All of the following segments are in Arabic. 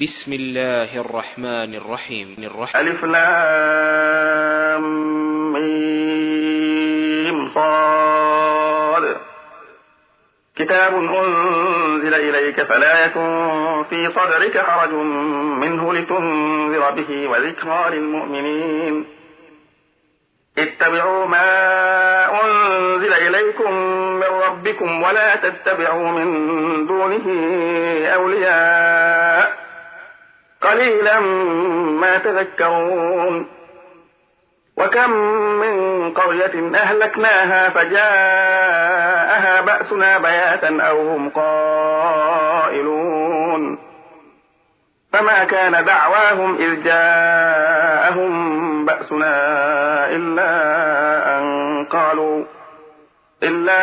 بسم الله الرحمن الرحيم. الرحيم. ألف لام ميم صاد. كتاب أنزل إليك فلا يكن في صدرك حرج منه لتنذر به وذكرى للمؤمنين. اتبعوا ما أنزل إليكم من ربكم ولا تتبعوا من دونه أولياء. قليلا ما تذكرون. وكم من قرية أهلكناها فجاءها بأسنا بياتا أو هم قائلون. فما كان دعواهم إذ جاءهم بأسنا إلا أن قالوا إلا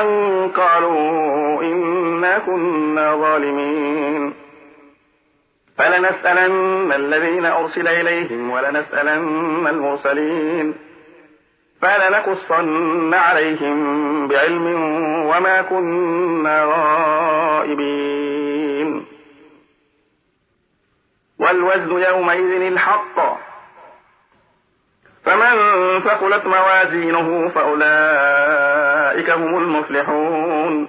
أن قالوا إنا كنا ظالمين. فلنسألن الذين أرسل إليهم ولنسألن المرسلين فلنقصن عليهم بعلم وما كنا غائبين. والوزن يومئذ الحق. فمن ثقلت موازينه فأولئك هم المفلحون.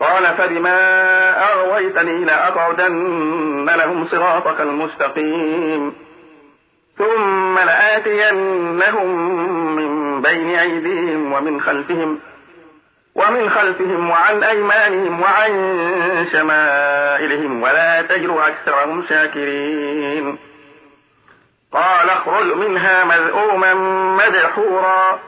قال فبما أغويتني لأقعدن لهم صراطك المستقيم. ثم لآتينهم من بين أيديهم ومن خلفهم ومن خلفهم وعن أيمانهم وعن شمائلهم ولا تجر أكثرهم شاكرين. قال اخرج منها مذءوما مدحورا.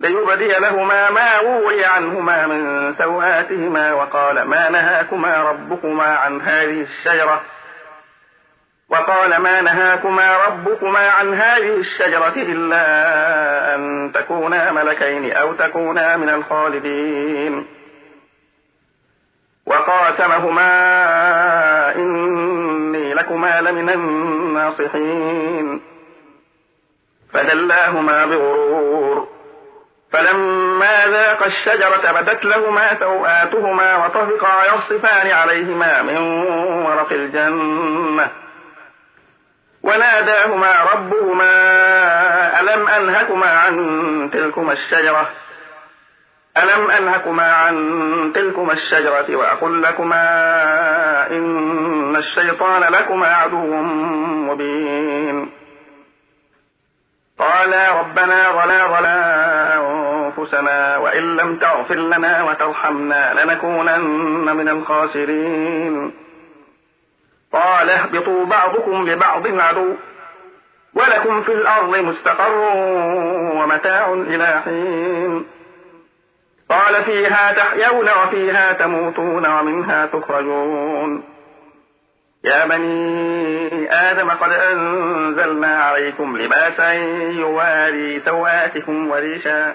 ليبدي لهما ما وري عنهما من سوآتهما وقال ما نهاكما ربكما عن هذه الشجرة وقال ما نهاكما ربكما عن هذه الشجرة إلا أن تكونا ملكين أو تكونا من الخالدين وقاسمهما إني لكما لمن الناصحين فدلاهما بغرور فلما ذاقا الشجرة بدت لهما سوآتهما وطفقا يصفان عليهما من ورق الجنة. وناداهما ربهما ألم أنهكما عن تلكما الشجرة؟ ألم أنهكما عن تلكما الشجرة وأقل لكما إن الشيطان لكما عدو مبين. قالا ربنا ظلا ظلا أنفسنا وإن لم تغفر لنا وترحمنا لنكونن من الخاسرين. قال اهبطوا بعضكم لبعض عدو ولكم في الأرض مستقر ومتاع إلى حين. قال فيها تحيون وفيها تموتون ومنها تخرجون. يا بني آدم قد أنزلنا عليكم لباسا يواري سوآتكم وريشا.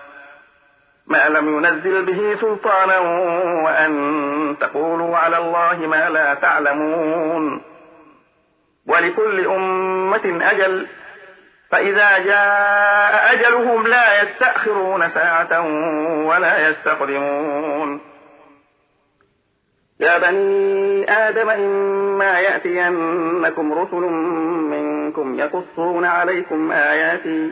ما لم ينزل به سلطانا وأن تقولوا على الله ما لا تعلمون. ولكل أمة أجل فإذا جاء أجلهم لا يستأخرون ساعة ولا يستقدمون. يا بني آدم إما يأتينكم رسل منكم يقصون عليكم آياتي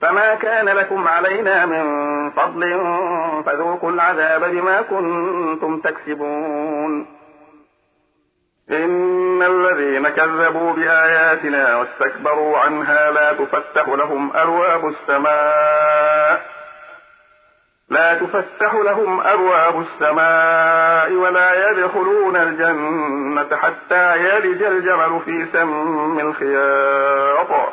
فما كان لكم علينا من فضل فذوقوا العذاب بما كنتم تكسبون إن الذين كذبوا بآياتنا واستكبروا عنها لا تفتح لهم أبواب السماء لا تفتح لهم أبواب السماء ولا يدخلون الجنة حتى يلج الجمل في سم الخياط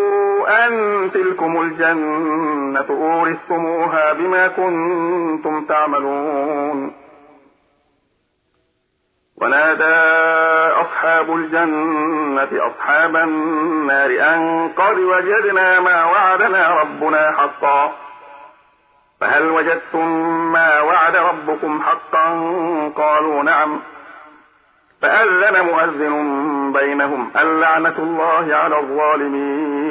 أن تلكم الجنة أورثتموها بما كنتم تعملون. ونادى أصحاب الجنة أصحاب النار أن قد وجدنا ما وعدنا ربنا حقا. فهل وجدتم ما وعد ربكم حقا؟ قالوا نعم. فأذن مؤذن بينهم اللعنة الله على الظالمين.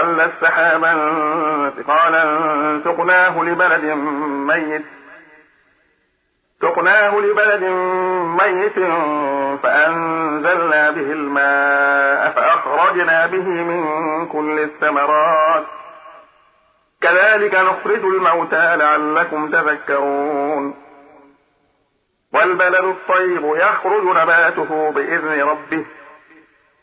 أقلت سحابا ثقالا سقناه لبلد ميت سقناه لبلد ميت فأنزلنا به الماء فأخرجنا به من كل الثمرات. كذلك نخرج الموتى لعلكم تذكرون. والبلد الطيب يخرج نباته بإذن ربه.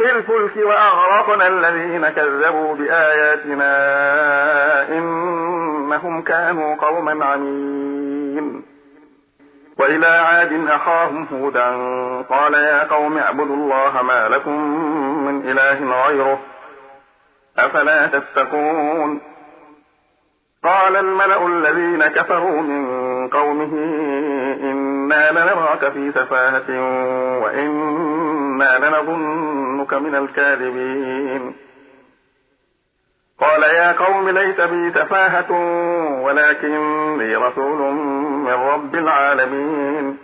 في الفلك وأغرقنا الذين كذبوا بآياتنا إنهم كانوا قوما عمين وإلى عاد أخاهم هودا قال يا قوم اعبدوا الله ما لكم من إله غيره أفلا تتقون. قال الملأ الذين كفروا من قومه إنا لنراك في سفاهة وإنا لنظنك من الكاذبين. قال يا قوم ليس بي سفاهة ولكني رسول من رب العالمين.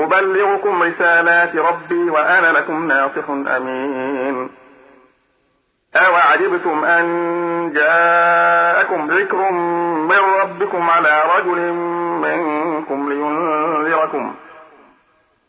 أبلغكم رسالات ربي وأنا لكم ناصح أمين. أوعجبتم أن جاءكم ذكر من ربكم على رجل منكم لينذركم؟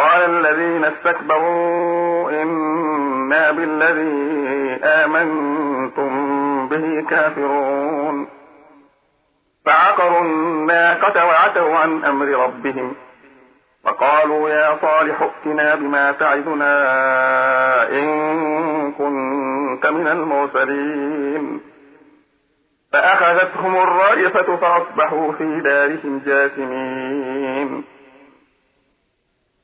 قال الذين استكبروا إنا بالذي آمنتم به كافرون. فعقروا الناقة وعتوا عن أمر ربهم. فقالوا يا صالح ائتنا بما تعدنا إن كنت من المرسلين. فأخذتهم الرائفة فأصبحوا في دارهم جاثمين.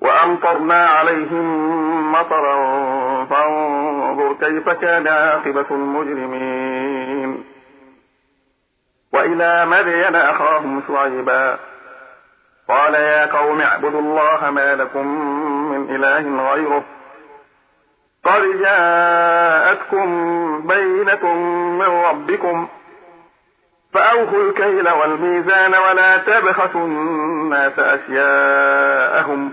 وأمطرنا عليهم مطرا فانظر كيف كان عاقبة المجرمين. وإلى مدين أخاهم شعيبا. قال يا قوم اعبدوا الله ما لكم من إله غيره. قد جاءتكم بينة من ربكم. فأوفوا الكيل والميزان ولا تبخسوا الناس أشياءهم.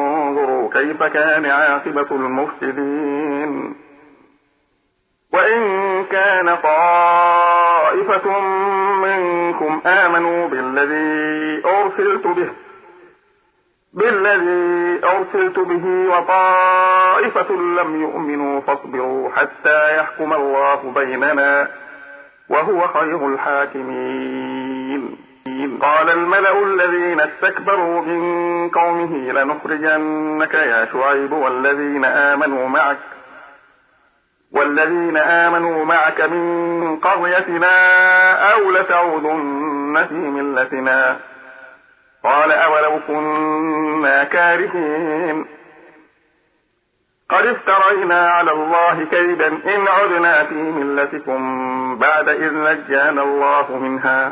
كيف كان عاقبة المفسدين؟ وإن كان طائفة منكم آمنوا بالذي أرسلت به بالذي أرسلت به وطائفة لم يؤمنوا فاصبروا حتى يحكم الله بيننا وهو خير الحاكمين. قال الملأ الذين استكبروا من قومه لنخرجنك يا شعيب والذين آمنوا معك والذين آمنوا معك من قريتنا أو لتعودن في ملتنا. قال أولو كنا كارهين. قد افترينا على الله كيدا إن عدنا في ملتكم بعد إذ نجانا الله منها.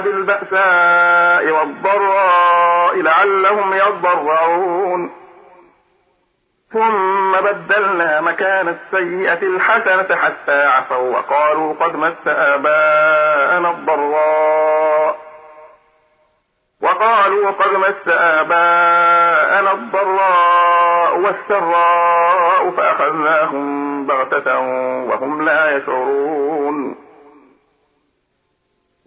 بالبأساء والضراء لعلهم يضرعون. ثم بدلنا مكان السيئة الحسنة حتى عفوا وقالوا قد مس آباءنا الضراء. وقالوا قد مس آباءنا الضراء والسراء فأخذناهم بغتة وهم لا يشعرون.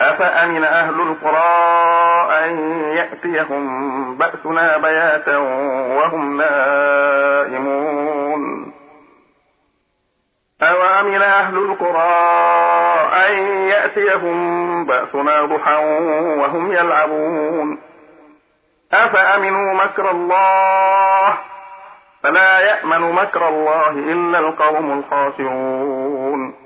أفأمن أهل القرى أن يأتيهم بأسنا بياتا وهم نائمون؟ أوامن أهل القرى أن يأتيهم بأسنا ضحى وهم يلعبون؟ أفأمنوا مكر الله؟ فلا يأمن مكر الله إلا القوم الخاسرون.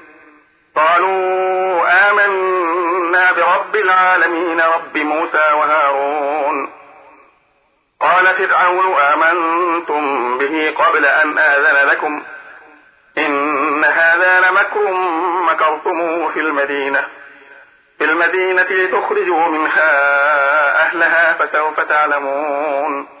قالوا آمنا برب العالمين رب موسى وهارون. قال فرعون آمنتم به قبل أن آذن لكم. إن هذا لمكر مكرتموه في المدينة. في المدينة لتخرجوا منها أهلها فسوف تعلمون.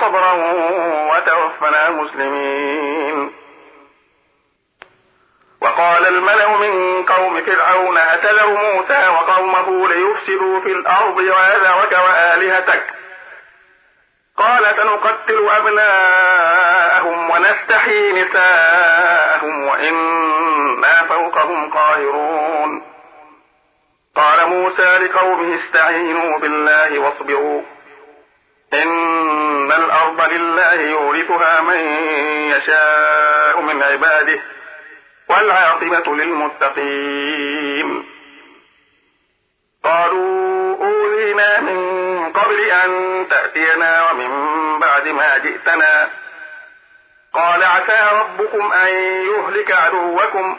صبرا وتوفنا مسلمين. وقال الملأ من قوم فرعون أتذر موسى وقومه ليفسدوا في الأرض ويذرك وآلهتك؟ قال سنقتل أبناءهم ونستحيي نساءهم وإنا فوقهم قاهرون. قال موسى لقومه استعينوا بالله واصبروا. إن الأرض لله يورثها من يشاء من عباده والعاقبة للمتقين. قالوا أوذينا من قبل أن تأتينا ومن بعد ما جئتنا. قال عسى ربكم أن يهلك عدوكم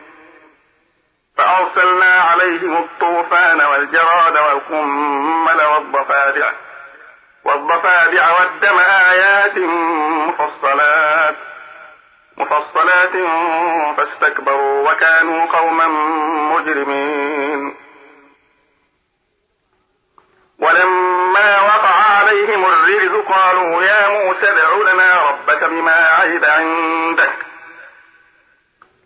فأرسلنا عليهم الطوفان والجراد والقمل والضفادع والضفادع والدم آيات مفصلات مفصلات فاستكبروا وكانوا قوما مجرمين. ولما وقع عليهم الرجز قالوا يا موسى ادع لنا ربك بما عهد عندك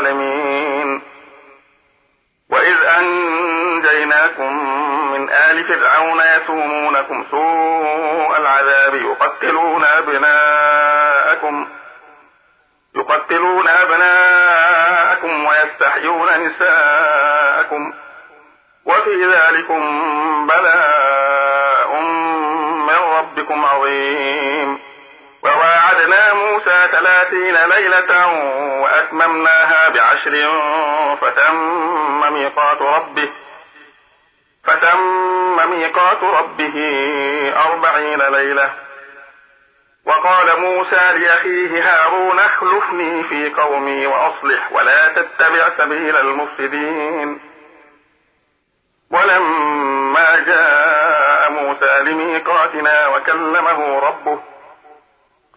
العالمين. وإذ أنجيناكم من آل فرعون يسومونكم سوء العذاب يقتلون أبناءكم يقتلون أبناءكم ويستحيون نساءكم. وفي ذلكم بلاء من ربكم عظيم. ثلاثين ليلة وأتممناها بعشر فتم ميقات ربه فتم ميقات ربه أربعين ليلة. وقال موسى لأخيه هارون اخلفني في قومي وأصلح ولا تتبع سبيل المفسدين. ولما جاء موسى لميقاتنا وكلمه ربه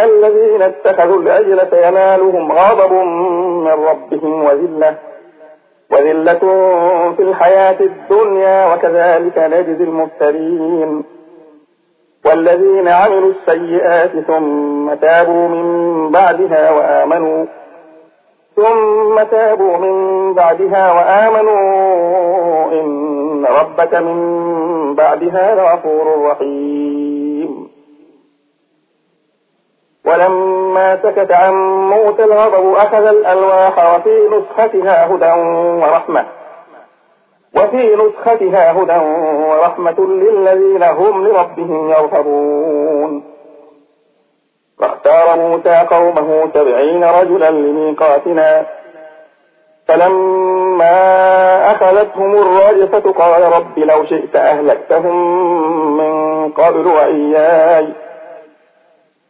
الذين اتخذوا العجل سينالهم غضب من ربهم وذلة وذلة في الحياة الدنيا وكذلك نجزي المفترين والذين عملوا السيئات ثم تابوا من بعدها وآمنوا ثم تابوا من بعدها وآمنوا إن ربك من بعدها لغفور رحيم ولما سكت عن موسى الغضب أخذ الألواح وفي نسختها هدى ورحمة. وفي نسختها هدى ورحمة للذين هم لربهم يرهبون. فاختار موسى قومه سبعين رجلا لميقاتنا. فلما أخذتهم الرجفة قال رب لو شئت أهلكتهم من قبل وإياي.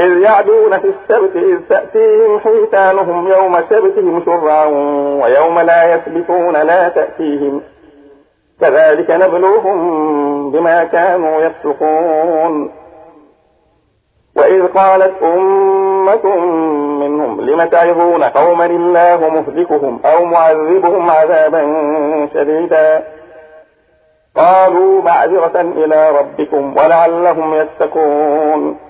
إذ يعدون في السبت إذ تأتيهم حيتانهم يوم سبتهم شرعا ويوم لا يسبتون لا تأتيهم. كذلك نبلوهم بما كانوا يفسقون. وإذ قالت أمة منهم لم تعظون قوما الله مهلكهم أو معذبهم عذابا شديدا؟ قالوا معذرة إلى ربكم ولعلهم يتقون.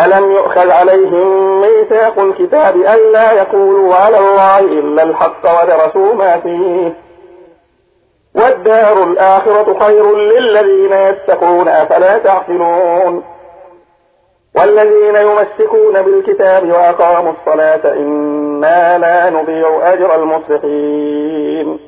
ألم يؤخذ عليهم ميثاق الكتاب ألا يقولوا على الله إلا الحق ودرسوا ما فيه. والدار الآخرة خير للذين يتقون أفلا تعقلون؟ والذين يمسكون بالكتاب وأقاموا الصلاة إنا لا نضيع أجر المصلحين.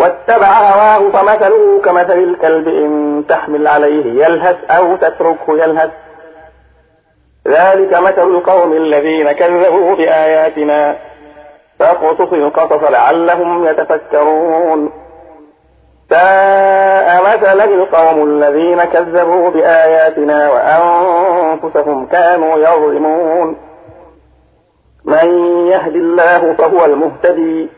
واتبع هواه فمثله كمثل الكلب إن تحمل عليه يلهث أو تتركه يلهث. ذلك مثل القوم الذين كذبوا بآياتنا فاقصص القصص لعلهم يتفكرون. ساء مثلا القوم الذين كذبوا بآياتنا وأنفسهم كانوا يظلمون. من يهد الله فهو المهتدي.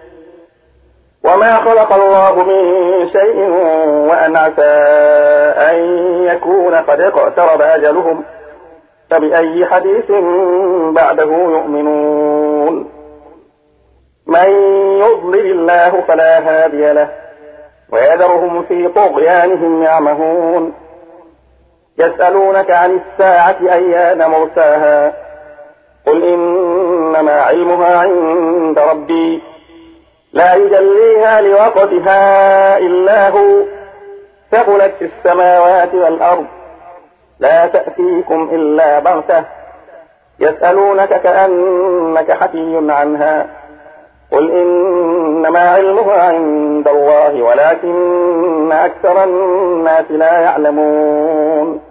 وما خلق الله من شيء وأن عسى أن يكون قد اقترب أجلهم فبأي حديث بعده يؤمنون من يضلل الله فلا هادي له ويذرهم في طغيانهم يعمهون يسألونك عن الساعة أيان مرساها قل إنما علمها عند ربي لا يجليها لوقتها إلا هو. ثقلت في السماوات والأرض. لا تأتيكم إلا بغتة. يسألونك كأنك حكي عنها. قل إنما علمها عند الله ولكن أكثر الناس لا يعلمون.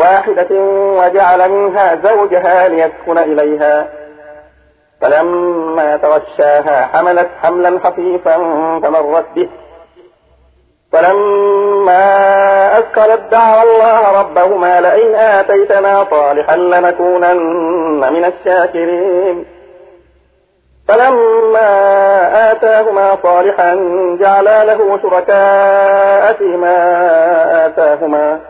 واحدة وجعل منها زوجها ليسكن إليها. فلما تغشاها حملت حملا خفيفا فمرت به. فلما أثقلت دعوا الله ربهما لئن آتيتنا صالحا لنكونن من الشاكرين. فلما آتاهما صالحا جعلا له شركاء فيما آتاهما.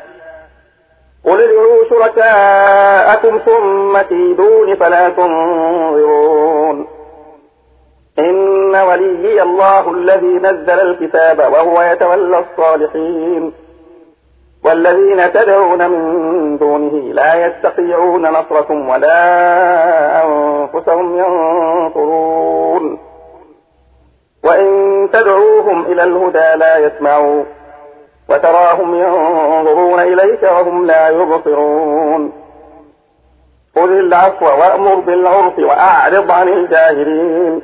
قل ادعوا شركاءكم ثم كيدون فلا تنظرون إن وليي الله الذي نزل الكتاب وهو يتولى الصالحين والذين تدعون من دونه لا يستطيعون نصركم ولا أنفسهم ينصرون وإن تدعوهم إلى الهدى لا يسمعوا وتراهم ينظرون إليك وهم لا يبصرون. خذ العفو وأمر بالعرف وأعرض عن الجاهلين.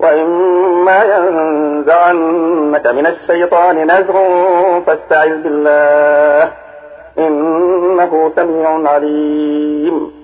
وإما ينزعنك من الشيطان نزغ فاستعذ بالله إنه سميع عليم.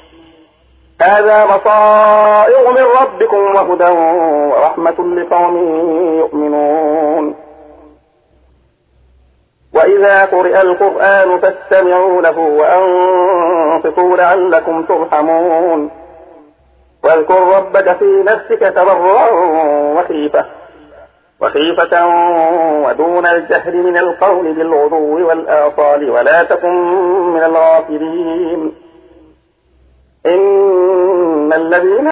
هذا بصائر من ربكم وهدى ورحمة لقوم يؤمنون. وإذا قرئ القرآن فاستمعوا له وأنصتوا لعلكم ترحمون. واذكر ربك في نفسك تضرعا وخيفة وخيفة ودون الجهل من القول بالغدو والآصال ولا تكن من الغافلين. إن الذين